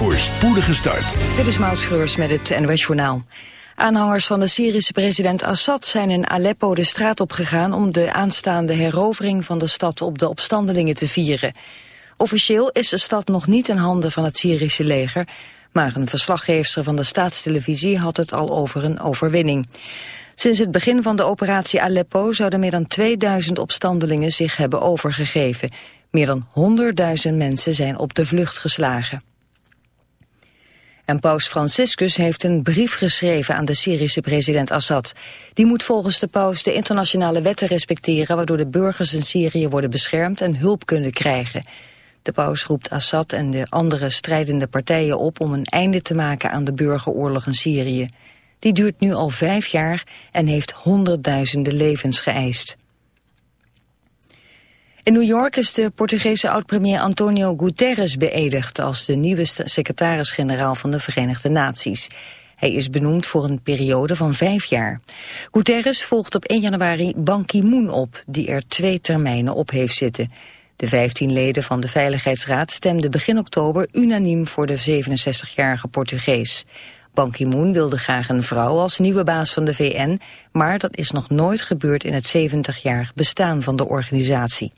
Voor spoedige start. Dit is Maud met het NOS Journaal. Aanhangers van de Syrische president Assad zijn in Aleppo de straat opgegaan... om de aanstaande herovering van de stad op de opstandelingen te vieren. Officieel is de stad nog niet in handen van het Syrische leger... maar een verslaggever van de staatstelevisie had het al over een overwinning. Sinds het begin van de operatie Aleppo zouden meer dan 2000 opstandelingen zich hebben overgegeven. Meer dan 100.000 mensen zijn op de vlucht geslagen. En paus Franciscus heeft een brief geschreven aan de Syrische president Assad. Die moet volgens de paus de internationale wetten respecteren... waardoor de burgers in Syrië worden beschermd en hulp kunnen krijgen. De paus roept Assad en de andere strijdende partijen op... om een einde te maken aan de burgeroorlog in Syrië. Die duurt nu al vijf jaar en heeft honderdduizenden levens geëist. In New York is de Portugese oud-premier Antonio Guterres beëdigd als de nieuwe secretaris-generaal van de Verenigde Naties. Hij is benoemd voor een periode van vijf jaar. Guterres volgt op 1 januari Ban Ki-moon op, die er twee termijnen op heeft zitten. De 15 leden van de Veiligheidsraad stemden begin oktober unaniem voor de 67-jarige Portugees. Ban Ki-moon wilde graag een vrouw als nieuwe baas van de VN, maar dat is nog nooit gebeurd in het 70-jarig bestaan van de organisatie.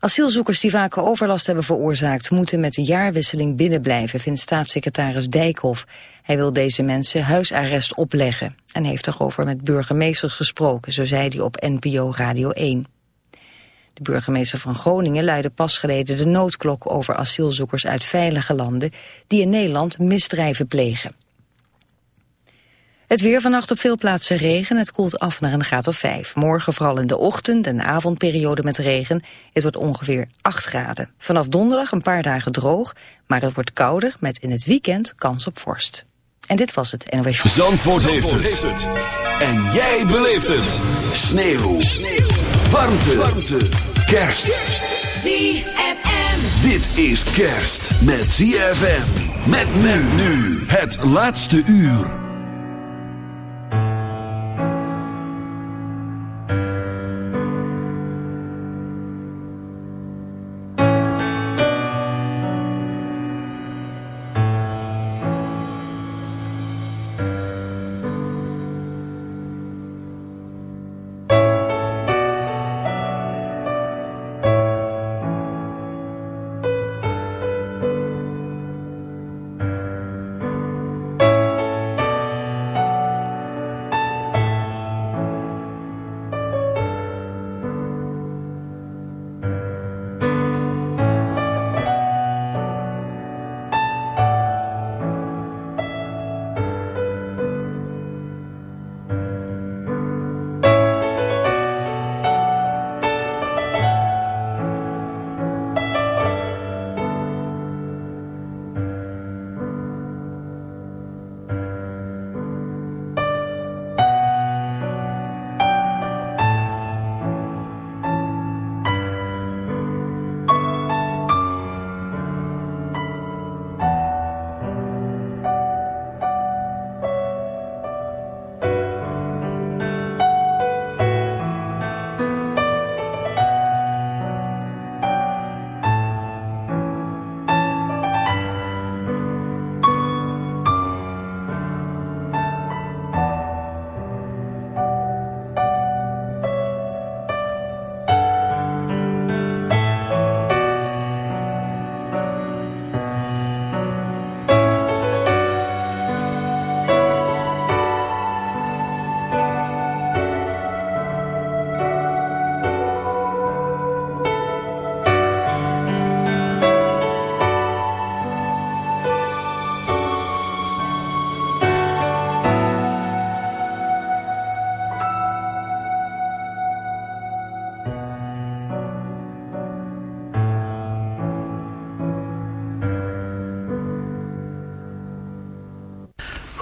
Asielzoekers die vaker overlast hebben veroorzaakt... moeten met de jaarwisseling binnenblijven, vindt staatssecretaris Dijkhoff. Hij wil deze mensen huisarrest opleggen... en heeft erover met burgemeesters gesproken, zo zei hij op NPO Radio 1. De burgemeester van Groningen luidde pas geleden de noodklok over asielzoekers uit veilige landen... die in Nederland misdrijven plegen. Het weer vannacht op veel plaatsen regen. Het koelt af naar een graad of 5. Morgen vooral in de ochtend- en avondperiode met regen. Het wordt ongeveer 8 graden. Vanaf donderdag een paar dagen droog, maar het wordt kouder met in het weekend kans op vorst. En dit was het NOS. Zandvoort, heeft, het. En jij beleeft het. Sneeuw. Sneeuw. Warmte. Warmte. Kerst. ZFM. Dit is kerst met ZFM. Met men nu. Het laatste uur.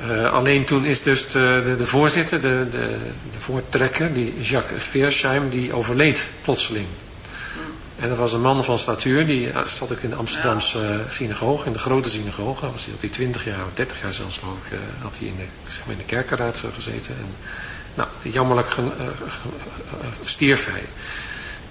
Uh, alleen toen is dus de, de, de voorzitter, de, de, de, voortrekker, die Jacques Veersheim, die overleed plotseling. En dat was een man van statuur, die zat ook in de Amsterdamse ja. synagoge, in de grote synagoge. Was hij, had hij 20 jaar of 30 jaar zelfs geloof ik, uh, had hij in de, zeg maar in de kerkenraad gezeten. En, nou, jammerlijk stierf hij.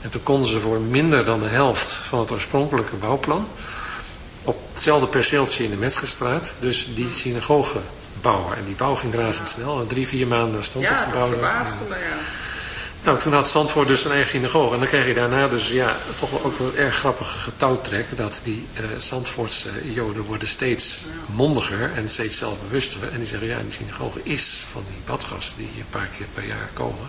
En toen konden ze voor minder dan de helft van het oorspronkelijke bouwplan... op hetzelfde perceeltje in de Metzgerstraat, dus die synagoge bouwen. En die bouw ging razendsnel. En drie, vier maanden stond ja, het gebouw. Ja, dat verbaasde me, ja. Nou, toen had Zandvoort dus een eigen synagoge. En dan krijg je daarna dus ja, toch wel ook wel erg grappige getouwtrek. Dat die uh, Zandvoortse joden worden steeds mondiger en steeds zelfbewuster. En die zeggen, ja, die synagoge is van die badgasten die hier een paar keer per jaar komen.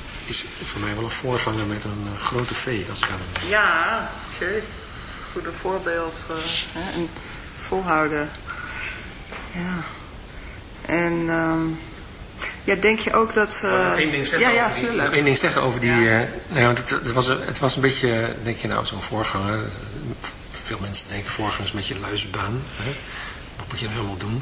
is voor mij wel een voorganger met een uh, grote V, als ik aan hem denk. Ja, oké. Goede voorbeeld. Uh, hè, en volhouden. Ja. En um, ja, denk je ook dat... Uh, nog één ding zeggen ja, ja, die, nog één ding zeggen over die... Ja. nee, want het, het, was, het was een beetje, denk je nou, zo'n voorganger. Veel mensen denken voorganger is een beetje luisbaan. Hè? Wat moet je nou helemaal doen?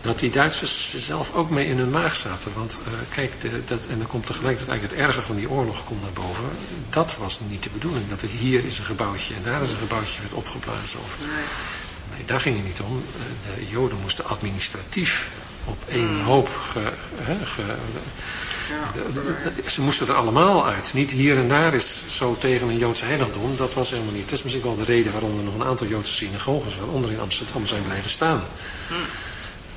dat die Duitsers zelf ook mee in hun maag zaten. Want uh, kijk, de, dat, en dan komt tegelijkertijd eigenlijk het erge van die oorlog komt naar boven. Dat was niet de bedoeling. Dat er hier is een gebouwtje en daar is een gebouwtje werd opgeblazen. Of, nee. daar ging het niet om. De Joden moesten administratief op één mm. hoop ge, he, ge, ja. de, de, ze moesten er allemaal uit. Niet hier en daar is zo tegen een Joodse heiligdom. Dat was helemaal niet. Dat is misschien wel de reden waarom er nog een aantal Joodse synagoges, waaronder in Amsterdam, zijn blijven staan.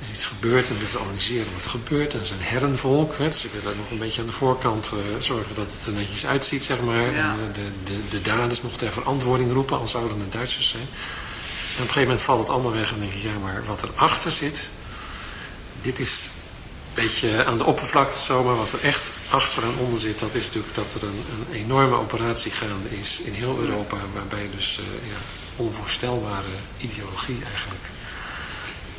is iets gebeurd en we analyseren wat er gebeurt. En ze zijn herrenvolk. Hè, dus ze willen nog een beetje aan de voorkant uh, zorgen dat het er netjes uitziet, zeg maar. Ja. En uh, de, de, de daders nog ter verantwoording roepen, al zouden het Duitsers zijn. En op een gegeven moment valt het allemaal weg en denk ik, ja, maar wat erachter zit, dit is een beetje aan de oppervlakte zo, maar wat er echt achter en onder zit, dat is natuurlijk dat er een, een enorme operatie gaande is in heel Europa, waarbij dus uh, ja, onvoorstelbare ideologie eigenlijk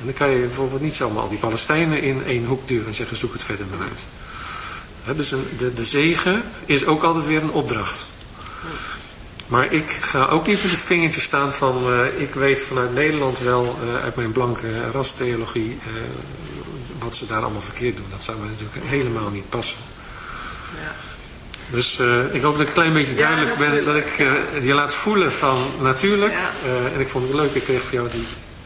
En dan kan je bijvoorbeeld niet zomaar al die Palestijnen in één hoek duwen en zeggen zoek het verder maar uit. He, dus een, de, de zegen is ook altijd weer een opdracht. Maar ik ga ook niet met het vingertje staan van, uh, ik weet vanuit Nederland wel, uh, uit mijn blanke rastheologie, uh, wat ze daar allemaal verkeerd doen. Dat zou mij natuurlijk helemaal niet passen. Ja. Dus ik hoop dat ik een klein beetje duidelijk ja, ben, dat ik je laat voelen van natuurlijk. Ja. En ik vond het leuk, ik kreeg van jou die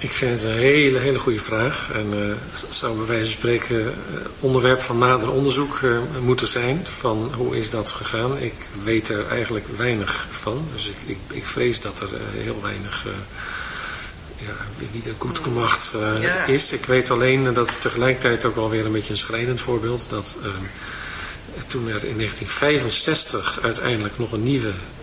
Ik vind het een hele, hele goede vraag. En uh, het zou bij wijze van spreken uh, onderwerp van nader onderzoek uh, moeten zijn. Van hoe is dat gegaan? Ik weet er eigenlijk weinig van. Dus ik, ik, ik vrees dat er heel weinig ja, wie er goed gemacht ja. is. Ik weet alleen dat het tegelijkertijd ook alweer een beetje een schrijnend voorbeeld. Dat ehm, toen er in 1965 uiteindelijk nog een nieuwe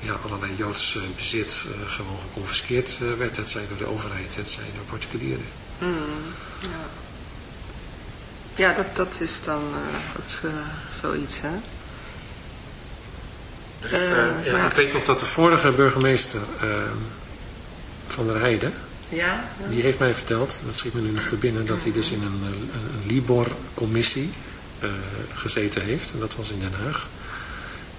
ja, allerlei Joods uh, bezit uh, gewoon geconfiskeerd uh, werd. Het zij door de overheid, het zij door particulieren. Mm, ja. ja, dat, dat is dan ook zoiets, hè? Dus, ja, maar... Ik weet nog dat de vorige burgemeester van der Heide, ja, ja, die heeft mij verteld, dat schiet me nu nog te binnen, dat hij dus in een, een, een Libor-commissie gezeten heeft. En dat was in Den Haag.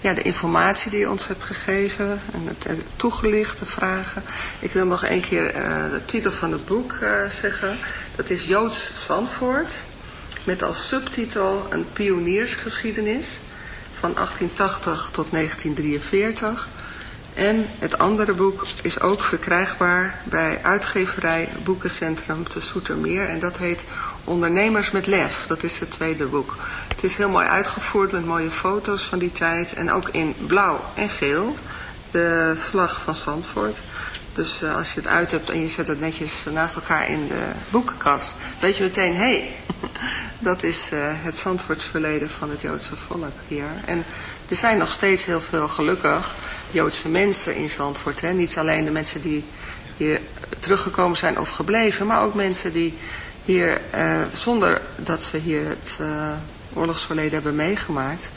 ja, de informatie die je ons hebt gegeven en het toegelicht, de vragen. Ik wil nog een keer uh, de titel van het boek uh, zeggen. Dat is Joods Zandvoort met als subtitel een pioniersgeschiedenis van 1880 tot 1943. En het andere boek is ook verkrijgbaar bij uitgeverij Boekencentrum te Soetermeer. En dat heet Ondernemers met Lef. Dat is het tweede boek. Het is heel mooi uitgevoerd met mooie foto's van die tijd. En ook in blauw en geel. De vlag van Zandvoort. Dus uh, als je het uit hebt en je zet het netjes naast elkaar in de boekenkast. Weet je meteen, hé, hey, dat is uh, het Zandvoortsverleden van het Joodse volk hier. En er zijn nog steeds heel veel gelukkig Joodse mensen in Zandvoort. Hè? Niet alleen de mensen die hier teruggekomen zijn of gebleven. Maar ook mensen die hier, uh, zonder dat ze hier het uh, oorlogsverleden hebben meegemaakt,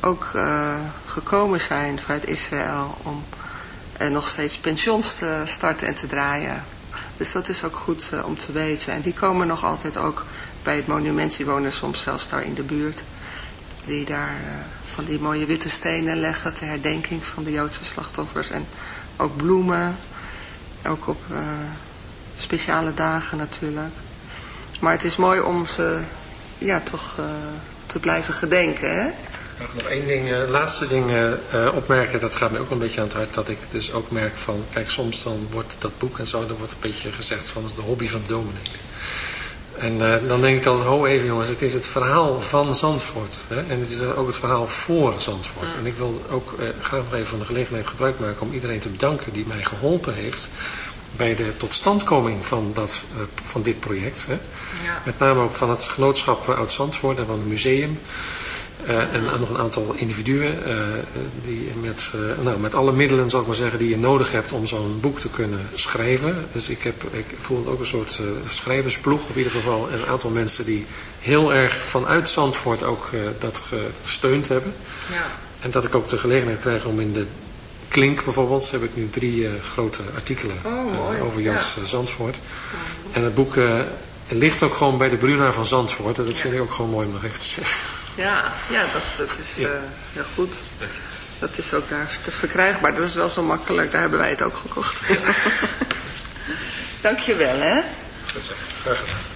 ook uh, gekomen zijn vanuit Israël om nog steeds pensioens te starten en te draaien. Dus dat is ook goed om te weten. En die komen nog altijd ook bij het monument, die wonen soms zelfs daar in de buurt. Die daar van die mooie witte stenen leggen ter herdenking van de Joodse slachtoffers. En ook bloemen Ook op speciale dagen natuurlijk. Maar het is mooi om ze ja, toch te blijven gedenken. Hè? Mag nog één ding, laatste ding opmerken, dat gaat me ook een beetje aan het hart, dat ik dus ook merk van, kijk soms dan wordt dat boek en zo, dan wordt een beetje gezegd van, dat is de hobby van de dominee. En uh, dan denk ik altijd, ho even jongens, het is het verhaal van Zandvoort. Hè? En het is ook het verhaal voor Zandvoort. En ik wil ook graag nog even van de gelegenheid gebruik maken om iedereen te bedanken die mij geholpen heeft bij de totstandkoming van, dat, van dit project. Hè? Ja. Met name ook van het genootschap Oud-Zandvoort en van het museum. Uh, en nog een aantal individuen uh, die met, uh, nou, met alle middelen zal ik maar zeggen die je nodig hebt om zo'n boek te kunnen schrijven. Dus ik, heb, ik voel ook een soort schrijversploeg in ieder geval. En een aantal mensen die heel erg vanuit Zandvoort ook dat gesteund hebben. Ja. En dat ik ook de gelegenheid krijg om in de Klink bijvoorbeeld, heb ik nu drie grote artikelen oh, over Joods ja. Zandvoort. En het boek ligt ook gewoon bij de Bruna van Zandvoort. En dat vind ik ook gewoon mooi om nog even te zeggen. Ja, ja dat, dat is ja. Uh, heel goed. Dat is ook daar te verkrijgbaar. Dat is wel zo makkelijk. Daar hebben wij het ook gekocht. Ja. Dank je wel, hè? Dat graag gedaan.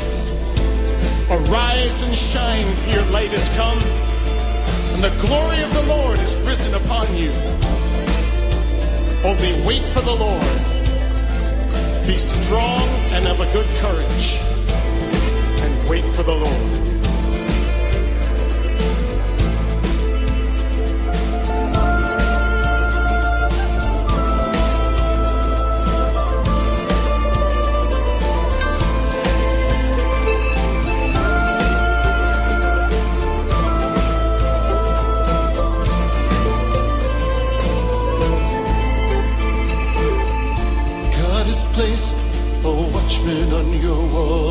Arise and shine, for your light is come, and the glory of the Lord is risen upon you. Only wait for the Lord. Be strong and of a good courage, and wait for the Lord.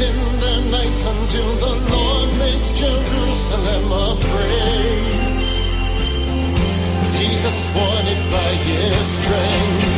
in their nights until the Lord makes Jerusalem a praise. He has sworn it by his strength.